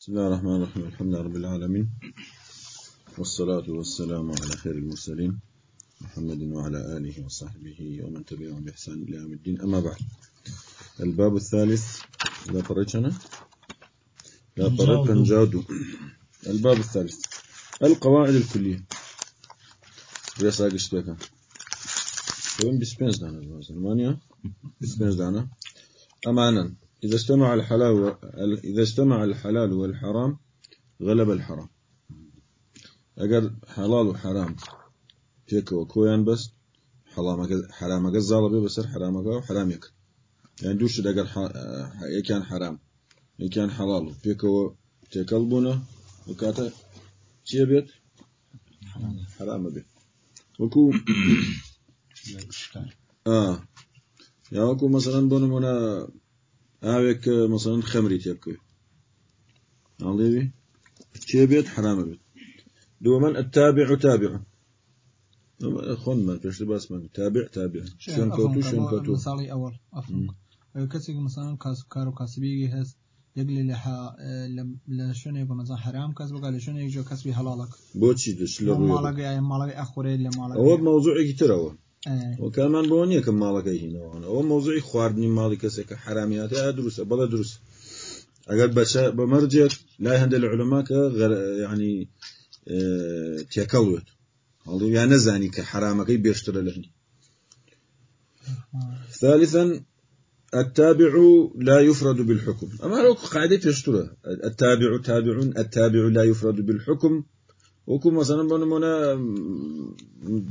بسم الله الرحمن الرحيم الحمد لله رب العالمين والصلاة والسلام على خير المرسلين محمد وعلى آله وصحبه ومن تبعهم بإحسان إلى يوم الدين أما بعد الباب الثالث لا فرجنا لا فرج بنجادو الباب الثالث القواعد الكلية رياسة قشتك وين بسبنز دانا المانيا بسبنز دانا أمانا إذا استمع الحلال و... إذا استمع الحلال والحرام غلب الحرام. أجر حلال وحرام. فيك وكويان بس حرام حرام جزالة بي بس حرام جو حرام يك يعني دوش أجر ح... كان حرام كان حلال. فيك و تكلبنا وكاتا شيء بيت حرام بيت وكو آه. يا وكو مثلا بنمنا ئاوێک مثلا بکەوێت ئاڵێوی چێ بێت حرامە بێت دووەمەن التابع تابع خۆنمان پێشتر باسمان تابع تابع شوێن کەوتو شوێن کەوتو مثاڵی ئەوەڵ کەسێک مثلا کار و کاسبیگی هەست یەک لە شوێنێک مەزان حرام کەس بگە لە شوێنێک جۆ کەسبی هەڵاڵک بۆچی دش لە ماڵەکەی ماڵەکەی ئەخورێت لە ماڵەوە ئەوە مەوزوعێکی ترەوە وەکەمان بۆ نییە کە ماڵەکەی هینەوەن ئەوە مۆزوعی خواردنی ماڵی کەسێکە حرامیات یا دروستە؟ بەڵە دروست. ئەگەر بەچە بەمەرجێت لای هەندێک لە علما کە ینی تێکەڵوێت هەڵی یا نەزانی کە حرامەکەی بێشترە هەندی ثالثا التابع لا يفرد بالحكم. أما لو قاعدة تشترى التابع تابع التابع لا يفرد بالحكم. وكو مثلا بنمونا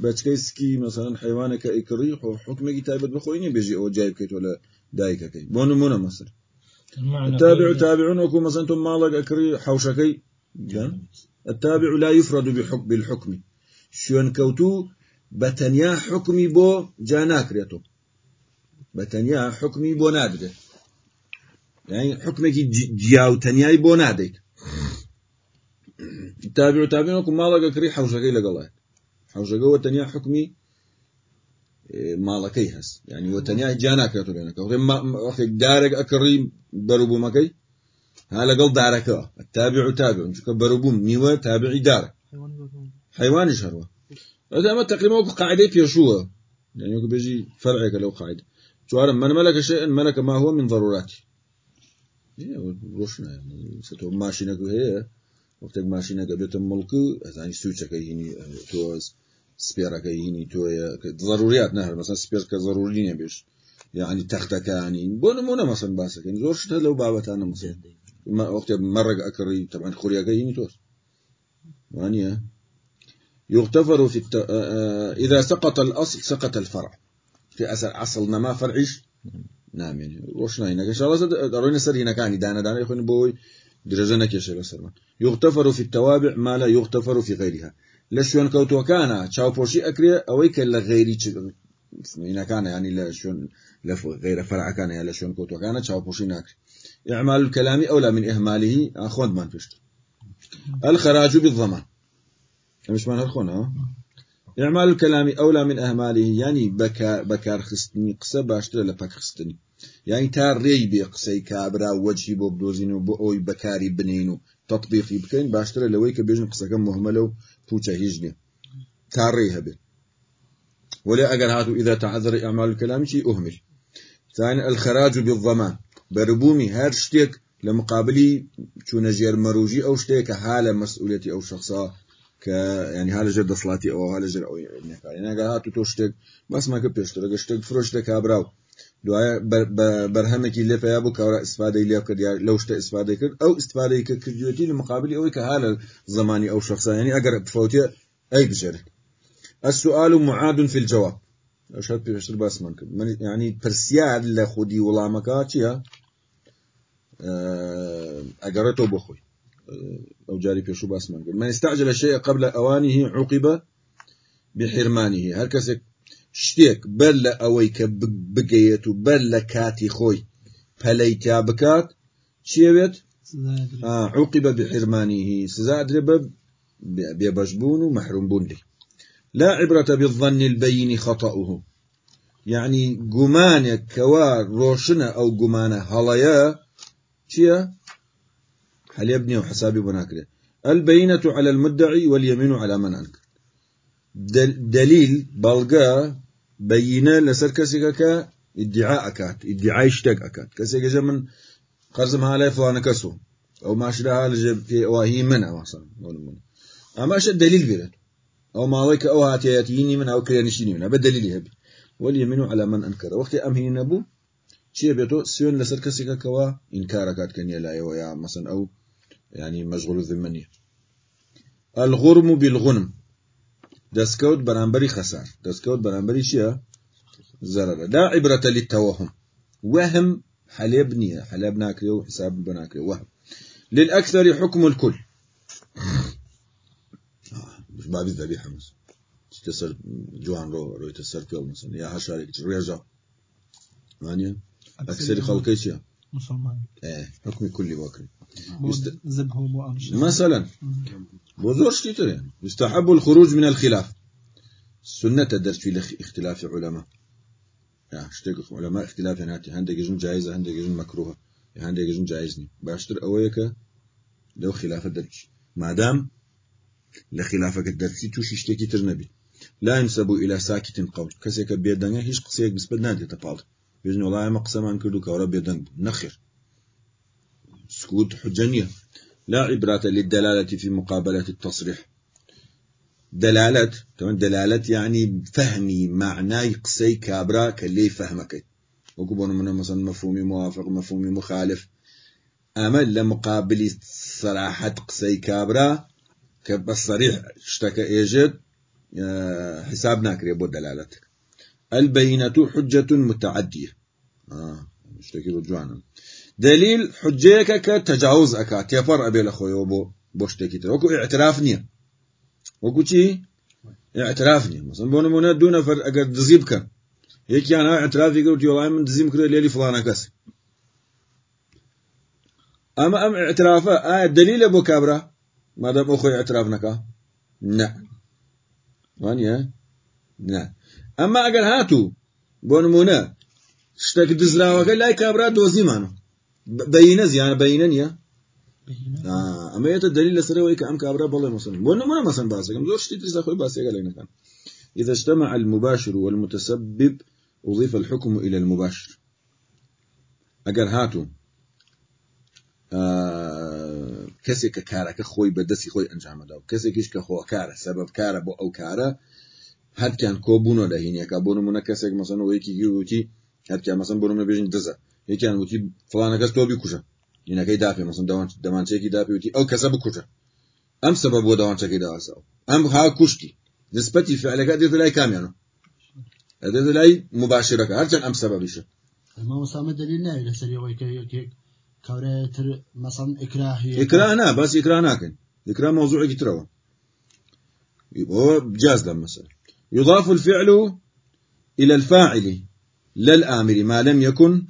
بچكيسكي مثلا حيوانك اكريح وحكمك تايبت بخويني بيجي او جايب كيت ولا دايكا كي بنمونا مثلا. التابع تابعون وكو مثلا تم مالك اكري حوشكي التابع لا يفرد بحكم بالحكم شون كوتو بتنيا حكمي بو جاناك ريتو بتنيا حكمي بو نادده يعني یعنی حكمك جياو تنياي بو نادك تابع تابعينكم مالك كري حوشكي لقلاه حوشكي وتنيا حكمي مالكي هس. يعني وتنيا جانا كرتو بينك وقت دارك أكري بربو مكي هلا قل دارك التابع تابع شو بربو نيوة تابعي دار حيوان شهروه هذا ما تقريبا قاعدة في شو يعني يقول بيجي فرعك لو قاعدة شو من ملك شيئا ملك ما هو من ضروراتي. روشنا يعني. ستو ماشينك هي وقتێک ماشینەکە بێتە مڵک ئەزانی سوچەکە هینی تۆ سپێرەکە هینی تۆیە ضروریات نهر مەسا سپێر کە ضروری نیە بێش یعنی تەختەکانی بۆ نمونە مەسن باسەکەین زۆر شتە لەو بابەتانە مەسن وقت مرق أكري طبعا خوريا جايين توس وانيا يغتفر في الت... إذا سقط الأصل سقط الفرع. في أصل أصل نما فرعيش نعم يعني وش ناينا إن شاء الله دارين سر هنا كان دانا دانا يخون بوي درجة نكيش لسرمان يغتفر في التوابع ما لا يغتفر في غيرها. لشون كوتو كان تشاو بوشي أكري أويك لغيري إن كان يعني لشون لف غير فرع كان يعني لشون كوتو كان تشاو بوشي ناكري إعمال الكلام أولى من إهماله أخوان من فيشت الخراج بالضمان. مش من هالخونا إعمال الكلام أولى من أهماله يعني بكار بكار خستني قصة باشتر لبك خستني یانی تا ڕێی بێ قسەی کابرا وەجی بۆ بدۆزین و بۆ ئەوی بەکاری بنین و تطبیقی بکەین باشترە لەوەی کە بێژن قسەکە مهمە لەو پوچە هیچ بێ تا ڕێی هەبێت ولا ئەگەر هاتو ئیدا تعذر ئەعمال کەلامیی ئوهمل زانین ئەلخەراج و بڵەمان بەربوومی هەر شتێک لە مقابلی چوونە ژێر مەروژی ئەو شتەیە کە ها لە مەسئولەتی ئەو شخصا کە ینی ها لەژێر دەسڵاتی ئەوها لەژێر ئەوەکارێنەگە هاتو تۆ شتێک بەسمەکە پێشترەگە شتێک فرۆشتە کابراوە دوای بەرهەمێکی لێ پیا بوو کەورە استفادەی لێ کرد لەو شتە استفادەی کرد. ئەو استفادەی کە کردوەتی لە مقابلی ئەوەی کە هالە زمانی ئەو شخصانی ئەگەر بفوتێ ئەی بژێرێت السؤال معاد في الجواب. پێشتر باسمان کرد. من يعني پرسیار لە خودی وڵامەکە چییە؟ ئەگەڕێتەوە بۆ خۆی ئەو جاری پێش و باسمان کرد. من استعجل الشيء قبل أوانه عوقب بحرمانه. هر کەسێک شتێک بەر لە ئەوەی کە بگەیت و بەر لە کاتی خۆی پەلەی تا بکات چێوێت عوقب بحرمانه سزا درێ بە بێبەشبوون و مەحرومبوون لێ لا عبرة بالظن البين خطأه. يعني گومانێک کەوا ڕۆشنە ئەو گومانە هەڵەیە چییە؟ حليبني وحسابي بناكره البينة على المدعي واليمين على من أنكر. دليل بلغا بينة لسر كسيكا ادعاء أكات ادعاء اشتاق أكات كسيكا جمن قرز ما عليه فلان كسو أو ما شرها لجب في من مثلا أما أشد دليل بيرت أو ما ويك أو هاتياتيني من أو كريانشيني من هذا دليل هبي واليمين على من أنكر. وقت أم هي نبو شيء بيتو سيون لسر كسيكا كوا إنكاركات كان يلا يا مثلا أو يعني مشغول الذمنية. الغرم بالغنم. دسكوت برانبري خسار دسكوت برانبري شيء زرر لا عبرة للتوهم وهم حليب نية حليب ناكري وحساب بناكري وهم للأكثر حكم الكل. مش باب الذبيحة مثلا تسر جوان رو رو تسر كل مثلا؟ يا هشاري رياجا مانيا أكثر خلقي شيء مسلمان. إيه حكم كل وكري زبه بو مثلا بوزورش كتير يعني يستحب الخروج من الخلاف. سنة الدرس في اختلاف علماء يعني اشتاق علماء اختلاف يعني هندي يجون جائزة هندي يجون مكروهة. هندي يجون جائزني. باشتر أويك لو خلاف الدرس. ما دام لخلافك الدرسي توش اشتكي ترنبي. لا ينسب إلى ساكت قول. كسيك بيدنه هيش قصيك بس بدنا تتفاضل بيجن والله ما قسم عن كردو كورا بيدن نخر سكوت حجنية. لا عبرة للدلالة في مقابلة التصريح. دلالة تمام؟ دلالة يعني فهمي معنى قصي كابرا كلي فهمك. وكبون من مثلا مفهومي موافق مفهومي مخالف. أما لمقابل صراحة قصي كابرا كبصريح اشتكى ايجد آه، حساب ناكري بو دلالتك. البينة حجة متعدية. آه اشتكي بجوانا دليل حجيك كتجاوز أكا. تفر أبي لأخوي وبو بوشتكي وكو اعتراف نية. وكو چي؟ اعتراف نية. مثلا بونا منا دون فر أقر دزيبك هيك يعني اعتراف يقول والله من دزيب كده ليلي فلانا كس أما أم اعترافة آه دليل أبو كابرا ما دام أخوي اعترافنك نعم وانيا نعم أما أقل هاتو بونمونا شتك دزراوك لا كابرا دوزي مانو. بينة زيانة بينة نيا آه أما يت الدليل لسره ويك أم كابرا بالله مثلا بونمونا مثلا باسك أم زور شتي تريز أخوي باسك علينا كان إذا اجتمع المباشر والمتسبب أضيف الحكم إلى المباشر. أقل هاتو آه كسك كارك خوي بدسي خوي أنجام داو كسك إيش كخو كارة سبب كارة بو أو هەرتیان کۆبوونە لە هینەکە بۆ نمونە کەسێک مەسن ەیەکی گیرروتی هەرتیان مەسن بۆ بێژین دزە. یەکیان وتی فلانە کەس تۆ بکوژە هینەکەی داپێ مەسن دەمانچێکی داپێوتی ئەو کەسە بکوژە. ئەم سبب بۆ داوانچەکەی داواسەوە ئەم ها کوشتی. نسبەتی فعلەکە دێت لای کامیانە. ئەدێت لای مباشرەکە. هەرچەند ئەم سببیشە ئەمە وسامە دلیل ناوی لەسەرەوەی کە یەکێک کارێتتر مەسان ئکراهیکرانا باس ئکرا ناکەین. دکرا مۆزوعێکی ترەوە. بۆ جاز دەم مەسەر يضاف الفعل إلى الفاعل لا الآمر ما لم يكن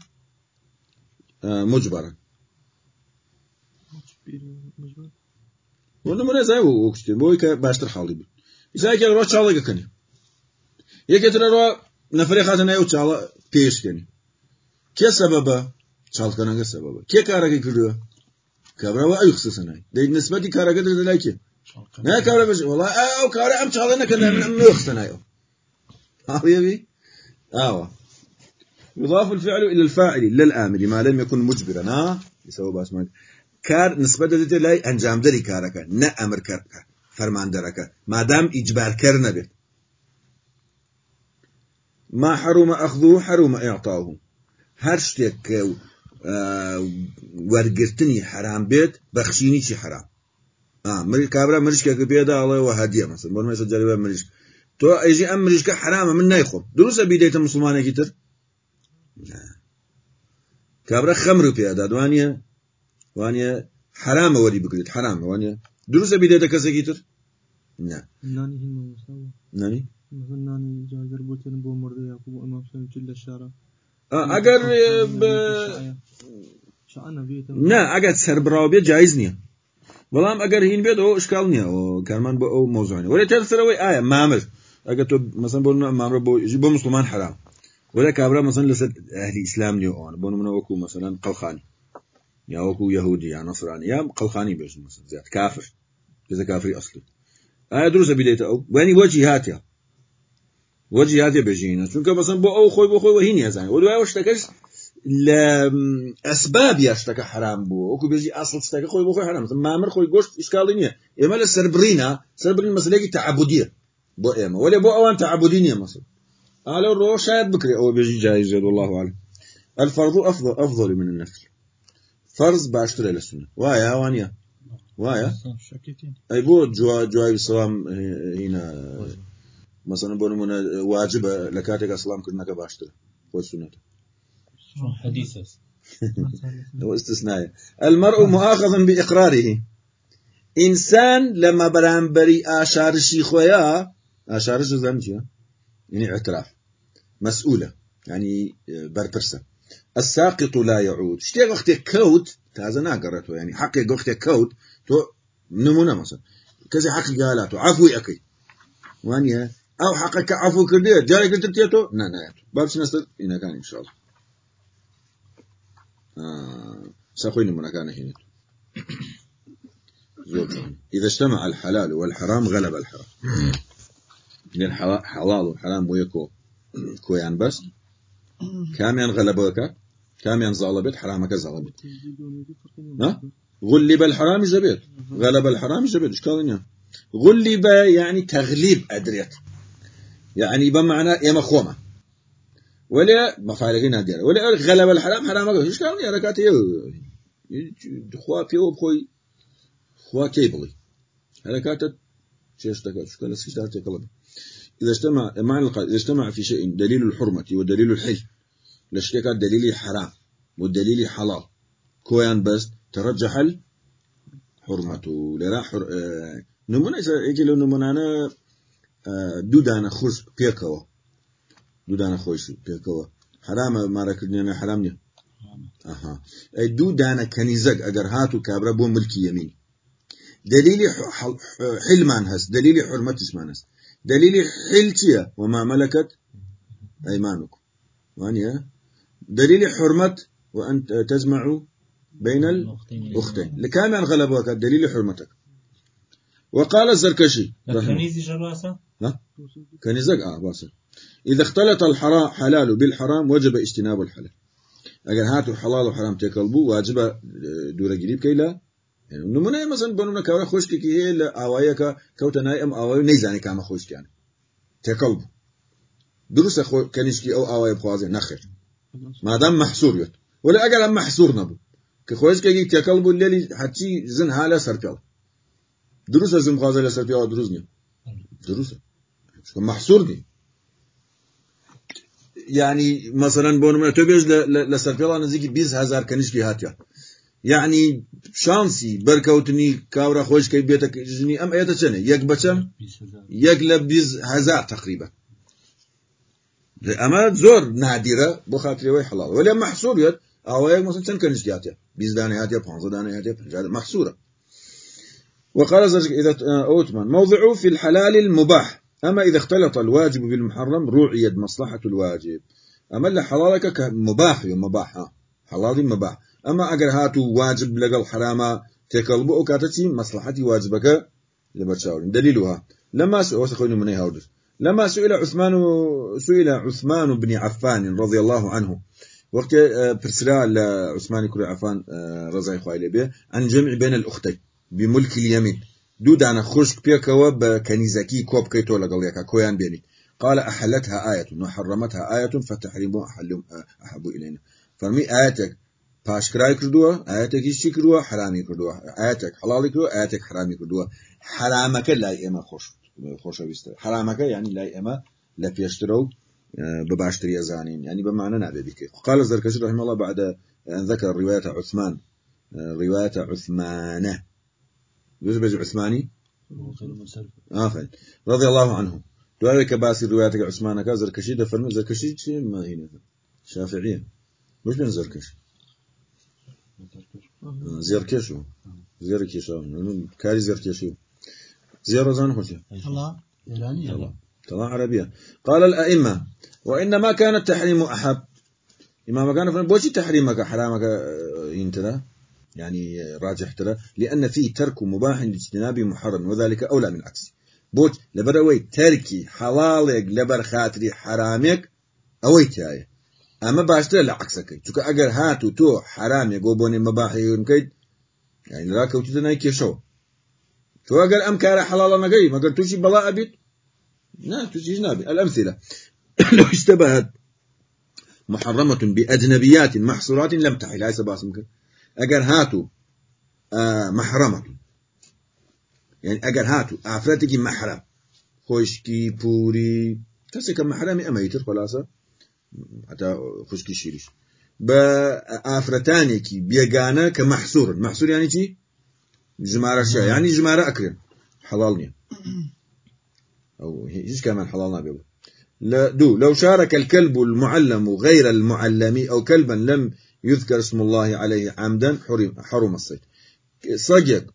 آه، مجبرا. ولا من زي وقت بوي كباشتر حالي بي إذا كان روح شالله كني. يكتر روح نفري خاتنا يو شالله بيش كني. كي سببه شال كنا كي سببه كي كارك كده كبرا وأي خصوصنا ده نسبة كارك ده لايكي والله أو كارا أم شالنا كنا من حبيبي آه. يضاف الفعل إلى الفاعل للآمر ما لم يكن مجبرا. ها يسوي باس ما كار نسبة ذات لا أنجام دري كارك. نا أمر كارك فرمان درك. ما دام إجبار كرنا به ما حرم أخذه حرم إعطاه هرشتك آه ورقرتني حرام بيت بخشيني شي حرام؟ مری کابرا مریشکێک پێداڵێەوە هەدیە مەسن بۆ مێسە جەربە مریش. تۆ ئەیژی ئەم مریشکە حرامە من نایخۆم. دروستە بیدەیتە مسلمانێکی تر؟ کابرا خەمر و پێدا دوانە وانە حرامە وەری بگریت حرامە وانە دروستە بیدێتە کەسێکی تر؟ نانی ئەگەر نه ئەگەر سەربراوێ جایز نییە. بەڵام ئەگەر هین بێت ئەو شکال نییە کارمان بە ئەو مۆزانانی وەرە تێر سەرەوەی ئایا مامر ئەگە تۆ مەسن بۆ مامرە بۆ ژی بۆ مسلمان حرام. وەرە کابرا مەسن لەسەر ئەهلی ئسلام نیە ئەوان بۆ منە وەکو مەسەلەن قەڵخانی یا وەکو یهودی یا نەسرانی یا قەڵخانی بێژ مەسن زیاد کافر. بزە کافری ئەسلی ئایا دروستە بدەیتە ئەو؟ وێنی وەجی هاتیە وەجی هاتیە بێژینە. چونکە بەسن بۆ ئەو خۆی بۆ خۆی وەهی نیەزانانی وە دوای شتەکەش يشتكى حرام بو. وكو بيجي أصل تشتكى خوي بو خوي حرام. مثلا مامر خوي قوشت إشكالينية إما لسربرينا. سربرين مسألة تعبدية. بو إما. ولا بو أوان تعبدينية مثلا. على الروح شايد بكري. أو بيجي جايز والله أعلم. الفرض أفضل أفضل من النفل. فرض باشتر إلى السنة. وايا وانيا وايا. أي بو جوا جواب السلام هنا. مثلا بون من واجب لكاتك السلام كنا كباشتر هو السنة حديث؟ هو استثناء المرء مؤاخذ بإقراره. إنسان لما برانبري آشارشي خويا آشارش زنجي يعني اعتراف. مسؤولة يعني بربرسة الساقط لا يعود. شتي وقت كوت تازا ناقرته يعني حقي وقت كوت تو نمونه مثلا. كذا حق قالته عفو أكي وانيا أو حقك عفو كردير جاري قلت تيتو نا نا باب سنستر إنا كان إن شاء الله آه. سأخوين من كان هنا. إذا اجتمع الحلال والحرام غلب الحرام. لأن حلال وحرام ويكو كويان بس. كاميان غلبوك. كاميان ظالبت حرامك ظالبت ها؟ غلب الحرام زبيت. غلب الحرام زبيت. إيش قال غلب يعني تغليب أدريت. يعني بمعنى يا خوما ولا مفعلين هذه ولا غلب الحرام حرام إيش قال يا ركعتي خوا فيو بخوي خوا كيبلي حركات شيش تكات شو كان سكتار تكلم إذا اجتمع معنى القاعدة إذا اجتمع في شيء دليل الحرمة ودليل الحل. لشتكى دليل حرام والدليل حلال. كويان بس ترجح الحرمة لرا حر... آه... نمونا يجي لو نمونا أنا آه... دودانا خوش بيكوا دودانا خوش بيكوا حرام ما ركضني حرام نيه أها أي دودانا كنيزك أجر هاتو كابرا بو ملكي يمين دليل حلمان هس دليل حرمتش مانس دليل حلتيا وما ملكت أيمانكم وانيا دليل حرمة وأنت تجمع بين الأختين لكام أن غلبوك دليل حرمتك وقال الزركشي كنيزي جراسة ها؟ كنيزك آه باسل إذا اختلط الحلال بالحرام وجب اجتناب الحلال. أجل هاتوا حلال وحرام تكلبو واجب دورة قريب كي لا يعني نمونه مثلا بنونا كورا خوش كي هي لآوايك كوتا نايم آواي نيزاني كاما خوش يعني تكلبو دروس خو كنيشكي أو آواي بخوازي نخر ما دام محصور يوت ولا أجل محصور نبو كخوش كي تكلبو الليلي حتى زن حالة سرقل دروس زن بخوازي لسرقل دروس نيم دروس محصور يعني مثلا بونمنا تبيج لسرقل نزيكي بيز هزار كنيشكي هاتيا يعني شانسي بركوتني كاورا خوش كي بيتك جني ام ايتا چنه؟ يك بچم يك لبيز هزار تقريبا اما زور نادره بو خاطري وي حلال. ولا محصور يد أو يك مثلا چن كنش جاتيا بيز دانه هاتيا 15 دانه هاتيا 50 محصوره وقال زرج اذا اوتمان موضع في الحلال المباح. أما إذا اختلط الواجب بالمحرم روعيت مصلحة الواجب. أما اللي حلالك مباح مباح حلال مباح. أما أجر هاتو واجب لقل حراما تكلبو أو كاتتي مصلحتي واجبك لبرشاورين دليلها لما سئل من لما سئل عثمان سئل عثمان بن عفان رضي الله عنه وقت برسلا لعثمان كري عفان رضي خوالي به عن جمع بين الأختين بملك اليمين. دوو دانە خوشک پێکەوە بە کەنیزەکی کۆ بکەیتۆ لەگەڵ یەکە کۆیان بێنیت. قال أحلتها آية وحرمتها آية فتحريمها أحلهم أحب إلينا. فرمي آياتك پاشکرای کردووە ئاەتێکی چی کردووە؟ حرامی کردووە. ئاەتێک حڵی کردوە ئاەتێک حرامی کردووە. حرامەکە لای ئێمە خۆش خۆشەویستە. حرامەکە ینی لای ئێمە لە پێشترە و بە باشتری ئەزانین. ینی بەمانە نابێ بکەیت قال زەرکەش رحمەڵە بعدە ذکر ڕواەتە عوسمان ڕواەتە عوسمانە يجب عثماني؟ آه رضي الله عنه. دوالك باسي رواية عثمان كازر كشيدة فرمي زركشي ما هنا شافعية. مش بين زركشي زێرکێش و زێرە كاري زێرکێشی زێرە زان خوشي. الله. طلع عربية. قال الأئمة وإنما كان التحريم أحب. إمام كان فن بوشي تحريمك حرامك ينترى يعني راجح ترى لأن فيه ترك مباح لاجتناب محرم وذلك أولى من عكسه. بوت لبروي تركي حلالك لبر خاطري حرامك أوي تاي. أما باشتر لعكسك چونك أجر هاتو تو حرامي قوبوني مباحي ينكيد يعني لا كوتي ناي كيشو تو أجر أم كار حلال نجي ما قلت توشي بلاء أبيت؟ لا توشي جنابي. الأمثلة. لو اشتبهت محرمة بأجنبيات محصورات لم تحل. هاي سباس ممكن أجر هاتو آه محرمة. يعني أجر هاتو أفرتك محرم. خوشكي بوري. كسك محرمي أما يتر خلاصة؟ حتى خوشكي شيريش. بأفرتانيكي بيجانا كمحصور. محصور يعني شي؟ جمارة شا. يعني جمارة أكرم. حلالني أو هيش كمان حلالنا بيقول لا دو لو شارك الكلب المعلم غير المعلم أو كلبا لم يذكر اسم الله عليه عمدا حرم, حرم الصيد. صجق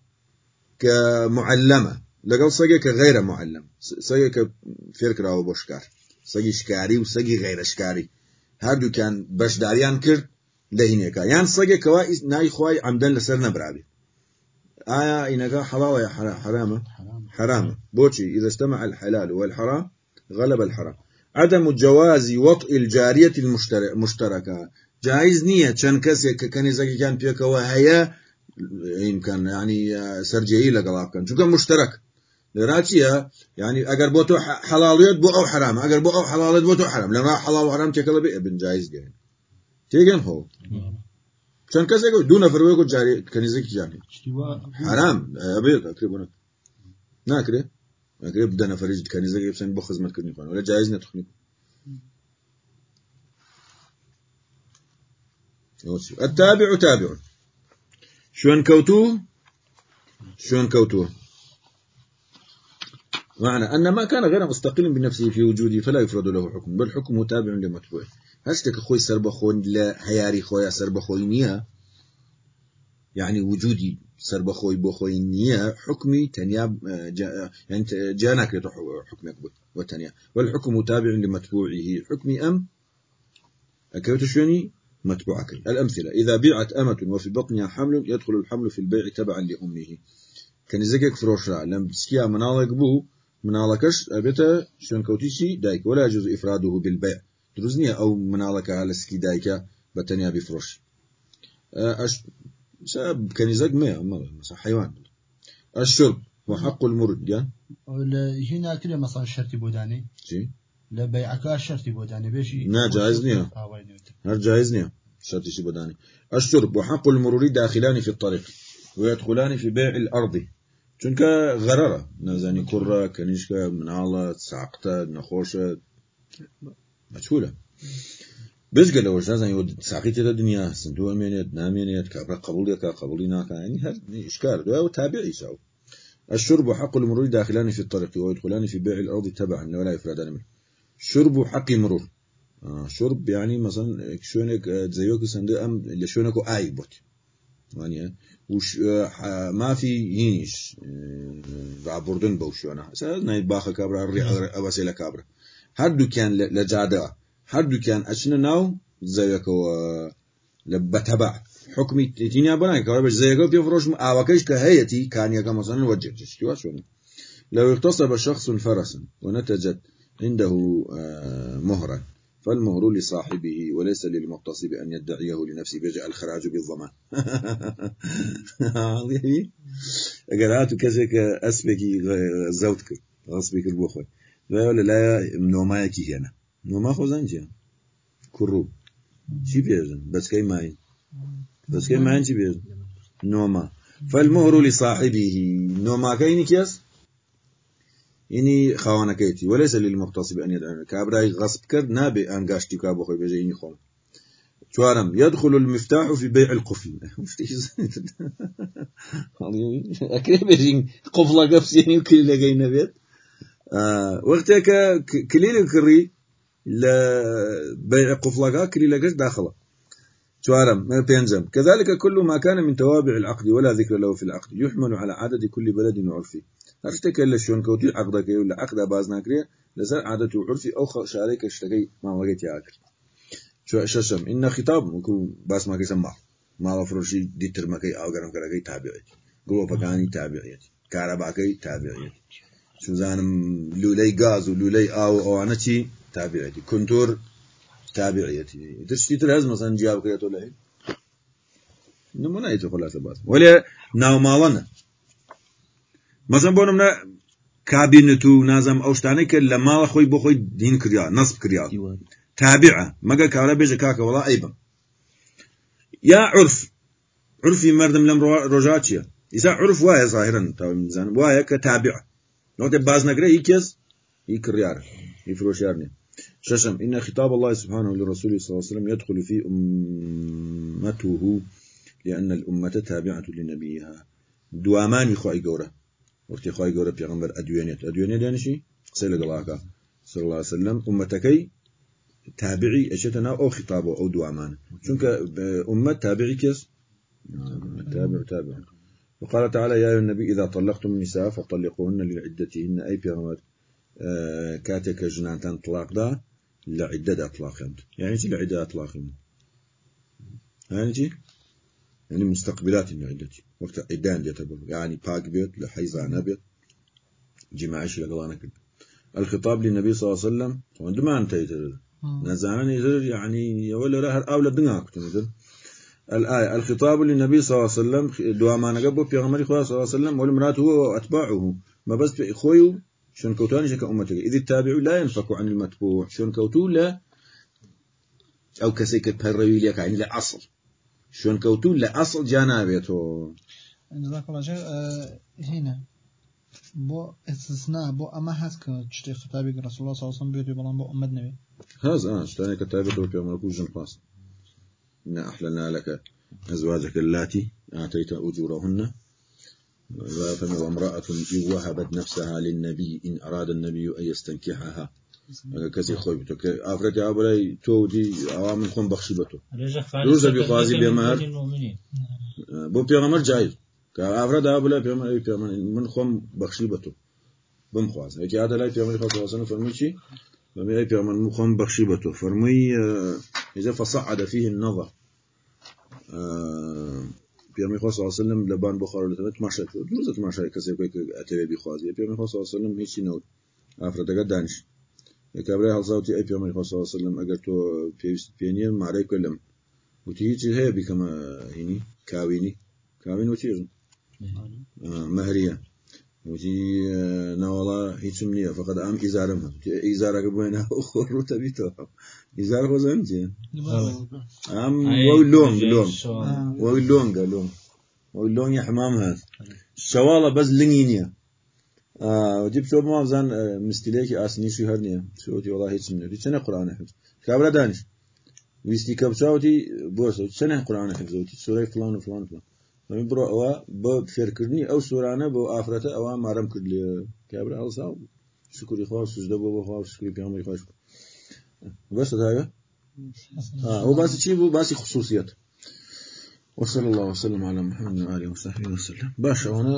كمعلمة. لقل صجق كغير معلم. صجق كفركرة أو بشكار صجق شكاري وصجق غير شكاري. هادو كان باش داريان كرد يعني كوائس ناي خواي عمدا لسر نبرابي آية إنك حلال يا حرامة حرام بوشي إذا استمع الحلال والحرام غلب الحرام. عدم جواز وطء الجارية المشتركة. جایز نییە. چەند کەسێک کە کەنیزەکیان پێکەوە هەیە ئیمکەن ینی سەررجەیی لەگەڵا بکەن. چونکە مشتەرەك لێراچیە ینی ئەگەر بۆ تۆ حەڵاڵێت بۆ ئەو حرام. ئەگەر بۆ ئەو حەڵالت بۆ تۆ حرام. لەما حەڵاو حرام تێکەڵە بێ. بن جایز گەێن تێگەن هۆڵ چەند کەسێک دوو نەفرەوەی گوت جاری کەنیزەکی جانی حرام بێتبوون ناکرێت ئەگەێ بدە نەفرریج کەنیزەکە بچەند بۆ خزمەتکردنی خوۆن لە جایز نەتخنی التابع تابع. شون كوتو؟ شون كوتو؟ معنى أن ما كان غير مستقل بنفسه في وجوده فلا يفرض له حكم بل حكمه تابع لمتبوعه. هشتك خوي سربخون لا هياري خويا سربخوينيا يعني وجودي سربخوي بخوي نية حكمي تنيا جا يعني جانك حكم يقبل وتنيا. والحكم تابع لمتبوعه حكمي أم؟ أكيد شوني؟ متبوعك الأمثلة إذا بيعت أمة وفي بطنها حمل يدخل الحمل في البيع تبعا لأمه. كان يزكك فروشا لم بسكيا منالك بو منالكش أبيتا شون كوتيشي دايك. ولا يجوز إفراده بالبيع. دروزنيا أو منالك على سكي دايكا بتنيا بفروش. أش شاب كان يزق ما مثلا حيوان. الشرب وحق المرد هنا كده مثلا الشرط بوداني. لبيعك الشرط بوداني. بيشي نا جائز نيا. هر جائز نيا. شرط شي بوداني. الشرب وحق المرور داخلان في الطريق ويدخلان في بيع الأرض. چونك غررة. نازاني كرة كنيشكا منالة ساقطة نخوشة. مجهولة. بس قال له جازن يود ساقيت الدنيا سندو امينيت نامينيت كابرا قبول يكا قبولي ناكا يعني هذا اشكال ده تابعي ساو الشرب حق المرور داخلان في الطريق ويدخلان في بيع الأرض تبعا. ولا يفردان منه شرب حق مرور. آه شرب يعني مثلا شونك زيوك سندو ام اللي شونكو اي بوت يعني وش ما في هينيش رابوردن بوشونا سألنا باخا كابرا الريع أباسيلا كابرا هادو كان لجادة هادو كان أشنا ناو زيك و لبتبع. حكمي تينيا بناي كابرا زيك بيفروش آوكيش كهيتي كان يكا مثلا وجهش كيوا شونا. لو اغتصب شخص فرسا ونتجت عنده مهرا فالمهر لصاحبه وليس للمغتصب أن يدعيه لنفسه. بيجاء الخراج بالضمان. أقل هاتو كذلك أسبكي زوتك غصبك البوخوي لا ولا لا نوما يكي هنا. نوما خوزان جي كرو. شي بيزن بس كي ماين بس كي ماين شي نوما. فالمهر لصاحبه. نوما كيني كيس إني خوانا وليس للمغتصب أن يدعو كابراي غصب كرد نابي أنقاشتي كابو خوي بيجي إني خوم شوارم يدخل المفتاح في بيع القفل. أكيد بيجي قفلة قفسيني وكل لقينا بيت آه وقتها كليل كري لبيع قفلة كليل لقاش داخله. شوارم ما بينزم. كذلك كل ما كان من توابع العقد ولا ذكر له في العقد يحمل على عدد كل بلد وعرفه. هەفتەکە لە شوێنکەوتی عقدەکەی و لە عقدا باز ناکرێ لەسەر عادەت و عرسی ئەو شارێک کە شتەکەی مامەکەی تیاکرد ششم ئینە خیتاب وەکو باسماکەسم ماڵ ماڵە فرۆشی دیترمەکەی ئاگەرمکەەکەی تابێت گڵۆپەکانی تابێت کارەباکەی تابێت سوزانم لولەی گاز و لولەی ئاو ئەوانە چی؟ تابێتی کنتۆر تابعیەتی. دشتی تر هەز مەسەن جیاب بکرێتەوە لە نمونای تۆ خلاصە باز. وەێ ناو ماڵەنە مەسەن بۆ نمونە کابینت و نازم ئەو شتانەی کە لە ماڵە خۆی بۆ خۆی دین کریا نصب کریا تابعة مەگە کارە بێژە کاکە وڵا ئەیبم یا عرف عرفی مردم لەم ڕۆژات چییە ئیسا عرف وایە ظاهرن تازان وایە کە تابع نوتە باز نەگرە هی کەس هی کڕیار هی فرۆشیار نیە ششم إن خطاب الله سبحانه لرسوله صلى الله عليه وسلم يدخل في أمته لأن الأمة تابعة لنبيها دواماني خواهي قورة وقتی خواهي قورة پیغمبر أدوانيت أدوانيت يعني شي سيلة قلاكا صلى الله عليه وسلم أمتكي تابعي أشتنا أو خطابه أو دوامان چونك أمة تابعي كيس تابع تابع. وقال تعالى يا أيها النبي إذا طلقتم النساء فطلقوهن لعدتهن. أي بيغمر كاتك جنانتان طلاق دا لعدة أطلاق يعني شي لعدة أطلاق يعني شي يعني مستقبلات العدة وقت عدان يعتبر يعني باك بيت لحيزانة بيت جماعش لقلانا كده الخطاب للنبي صلى الله عليه وسلم وعندما انتهيت نزانا يزر يعني يولى لها أولى دنياك تنزل الآية الخطاب للنبي صلى الله عليه وسلم دعاء ما نقبه في غمر صلى الله عليه وسلم والمرات هو وأتباعه. ما بس خوي شون كوتاني شك أمتك. إذ التابع لا ينفك عن المتبوع. شون كوتو لا أو كسيك لك يعني لا أصل شون كوتو لا أصل جانابته جزاك الله خير أه هنا بو استثناء بو أما هست كتشتي خطابي رسول الله صلى الله عليه وسلم بيوتي بلان بو أمد نبي هذا آه شتاني كتابته في أمركو جن قاس إنا أحللنا لك أزواجك اللاتي آتيت أجورهن وامرأة إن وهبت نفسها للنبي إن أراد النبي أن يستنكحها. كسي خوي بتو أفرت يا أبولاي تو دي أوامن خون بخشي بتو روزا بيقاضي بمهر بو بيغمر جاي كأفرت أبولاي بيغمر من خون بخشي بتو بمخواز هيك هذا لا بيغمر خاصة وصلنا فرميشي بمي أي بيغمر مخون بخشي بتو فرمي إذا فصعد فيه النظر. پیامبر خدا صلی الله علیه و سلم لبان بخار ولا تمت ماشا روز تماشا کسی که اتبی بخوازی پیامبر خدا صلی الله علیه و سلم هیچی نود افراد دانش. کابرای هەڵزاوتی ئەی پێمەی خۆسەوەسلم ئەگەر تۆ پێویست پێنیە مارەی کلم وتی هیچ هەیە بیکەمە هینی؟ کاوینی؟ کاوین وتیژن مەهریە وتی ناوەڵا هیچم نییە فقط ئەم ئیزارم ئیزارەکە بێنە خۆڕوتە بیتەوە ئیزار خۆزەم جێ ئەم لۆنگ لۆم وەی لۆنگە لۆم وەی لۆنگی حمام هەست. شەواڵە بەس لنگی نییە. دیپتۆ مازان مستیلەیەکی ئاسنیشی هەر نییە. چۆتی وڵا هیچ منی چنە قورانە حفت کابرا دانیش. ویستی کە بچاوتی بۆ چەنە قورانە حفزوتی سوورەی فلان و فلان فلان. بڕۆ ئەوە بۆ فێرکردنی ئەو سورانە بۆ ئافرەتە ئەوە مارەم کرد لێ. کابرا هەڵسا شکری خوا سوزدە بۆ بۆخوا سکری پیامەی خۆش بەستە داگە ئەو باسی چی بوو؟ باسی خصوصیت. وصلى الله وسلم على محمد وآله وصحبه وسلم. باش أنا